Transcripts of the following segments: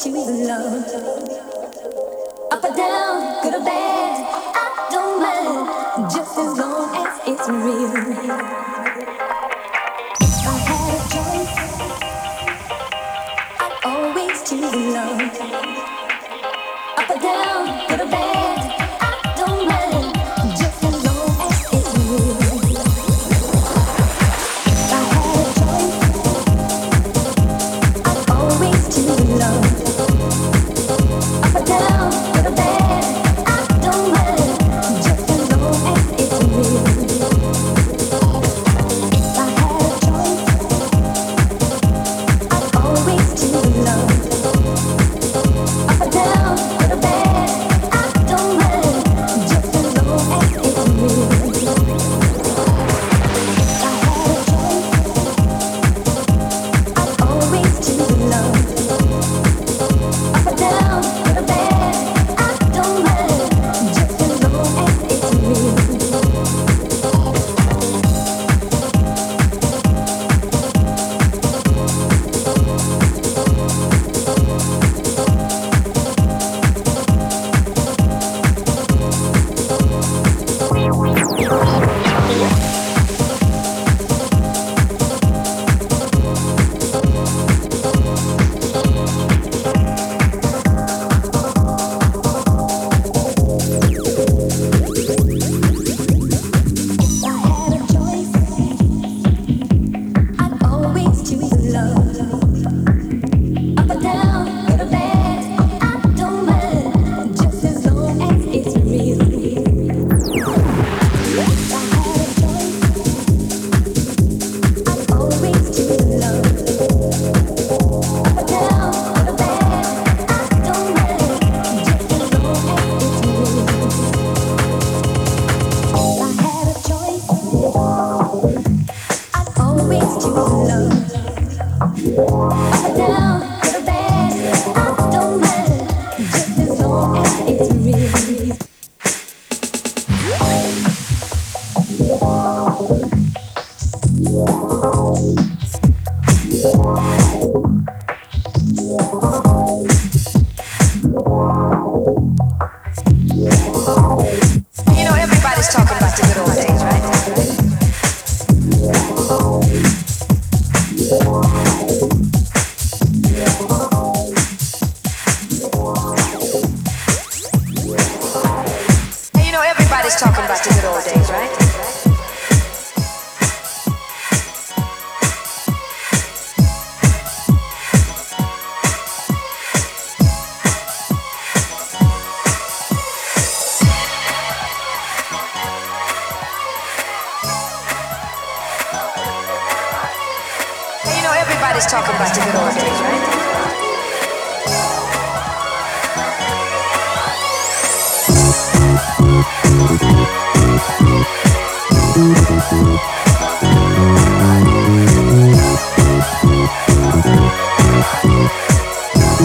to love. Up or down, good or bad, I don't mind, just as long as it's real.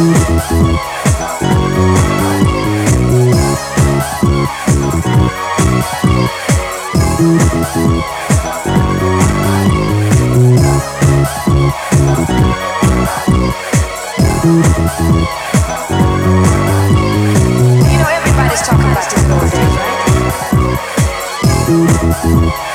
You know, everybody's talking about this right?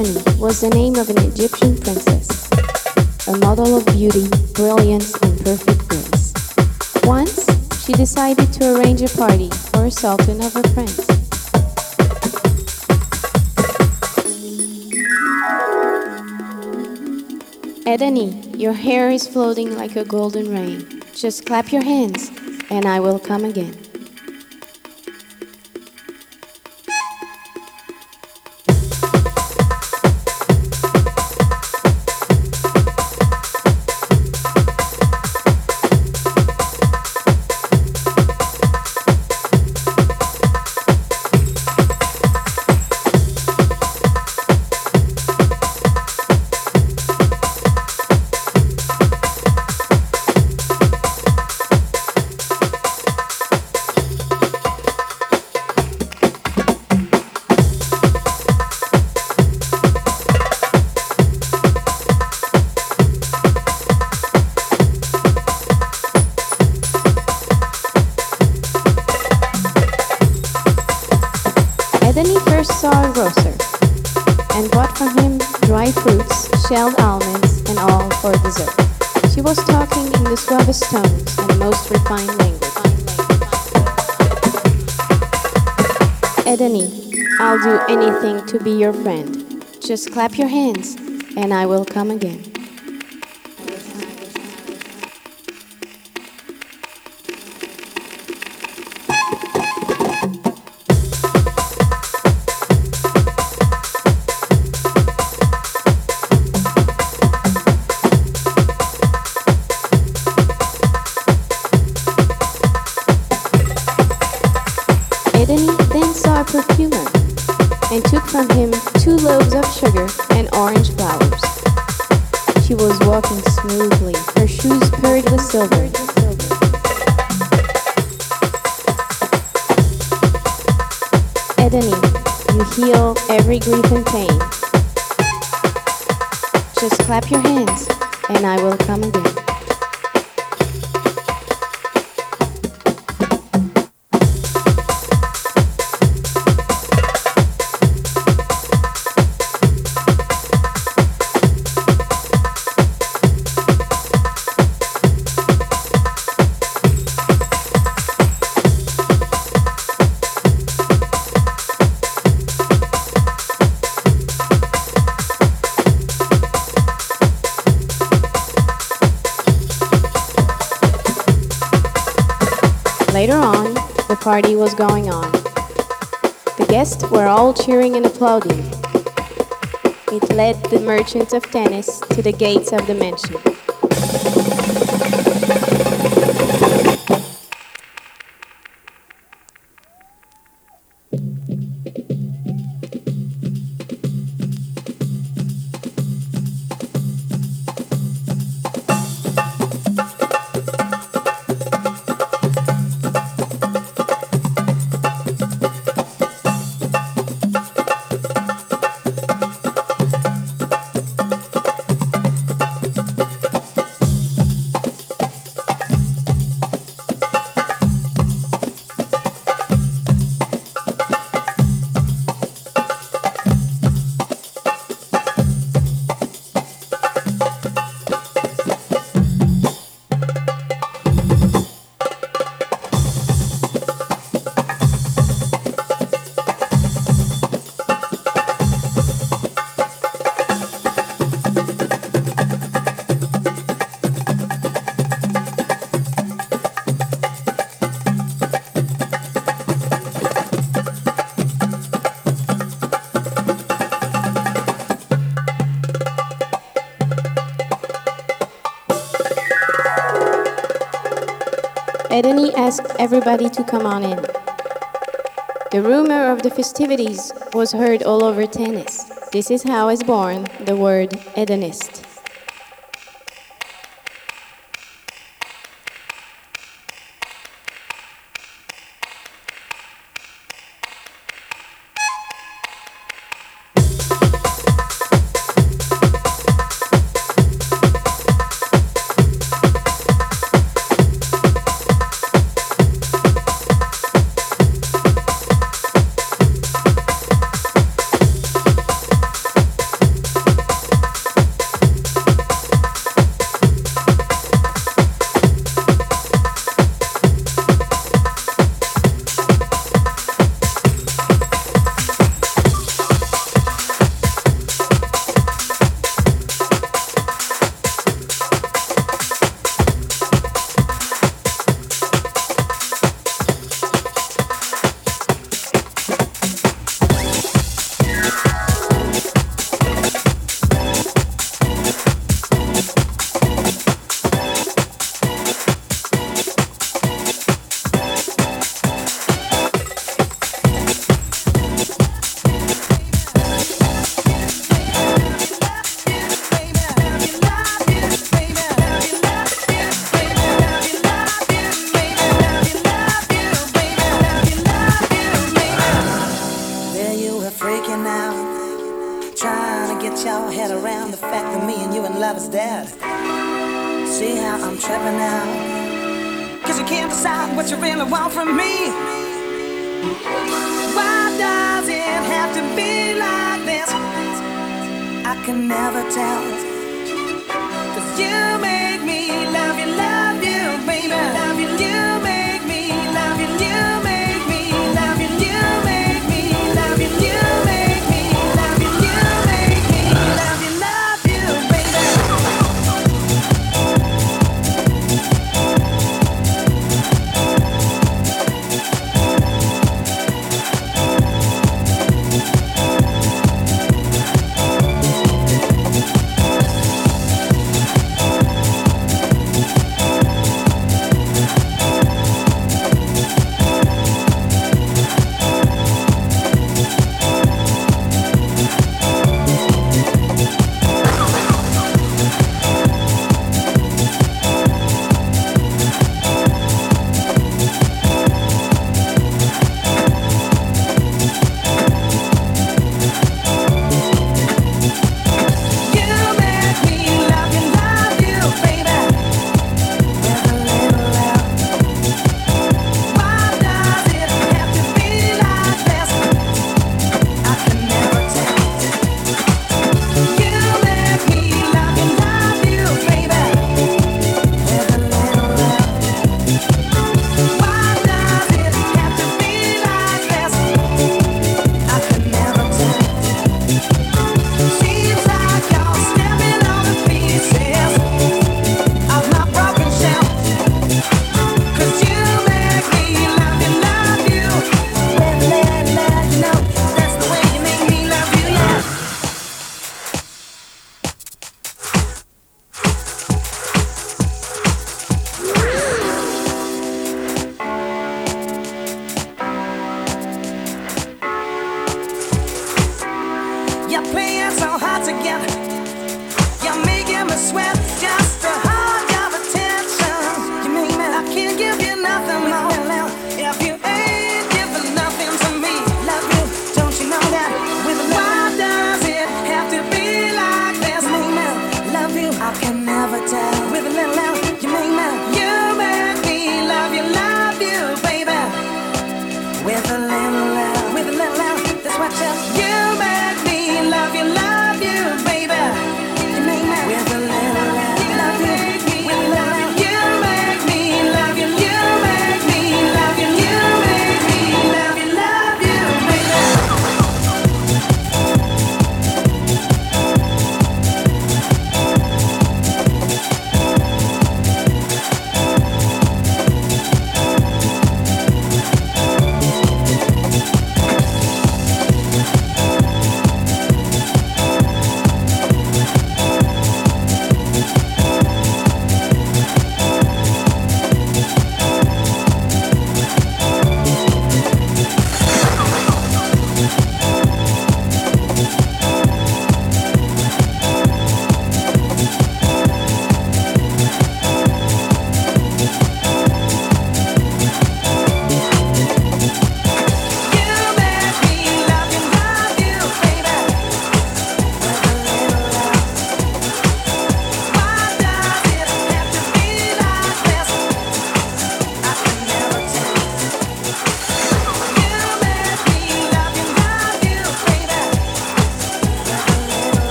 Edeni was the name of an Egyptian princess, a model of beauty, brilliance, and perfect grace. Once, she decided to arrange a party for a sultan of her friends. Edeni, your hair is floating like a golden rain. Just clap your hands, and I will come again. The suavest tones and most refined language. Edeni, I'll do anything to be your friend. Just clap your hands, and I will come again. You heal every grief and pain. Just clap your hands, and I will come again. Party was going on. The guests were all cheering and applauding. It led the merchants of tennis to the gates of the mansion. Everybody to come on in. The rumor of the festivities was heard all over tennis. This is how is born the word Edenist.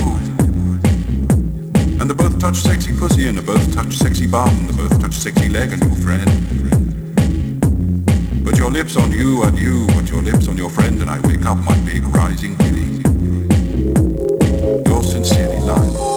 And rising nipple. And the both touch sexy pussy and they both touch sexy bum and they both touch sexy leg and your friend. But your lips on you and you, put your lips on your friend and I wake up my big rising kitty. Yours sincerely, Lionel.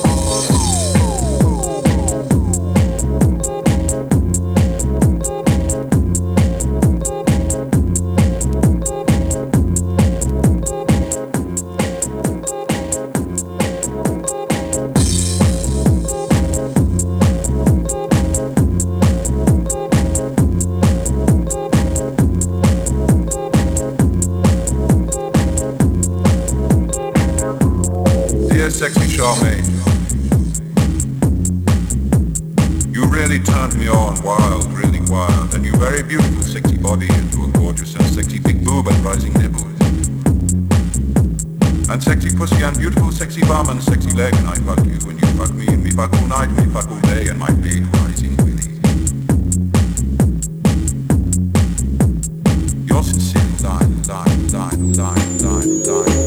die, die, die, die.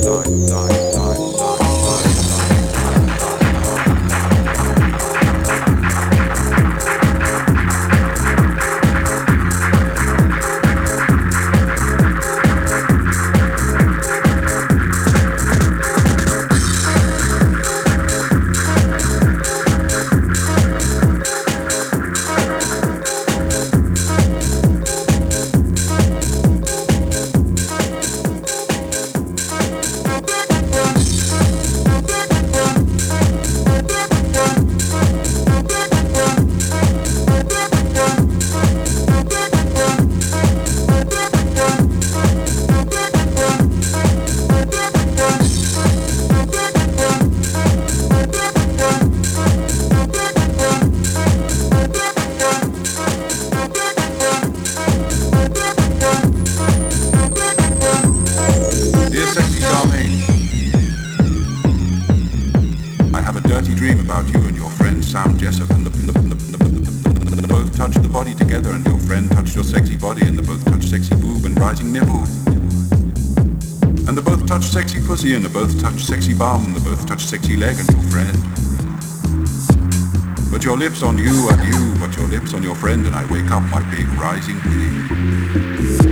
Friend touched your sexy body and the both touched sexy boob and rising nipple. And the both touched sexy pussy and the both touched sexy bum and the both touched sexy leg and your friend. But your lips on you and you, but your lips on your friend and I wake up my big rising willy.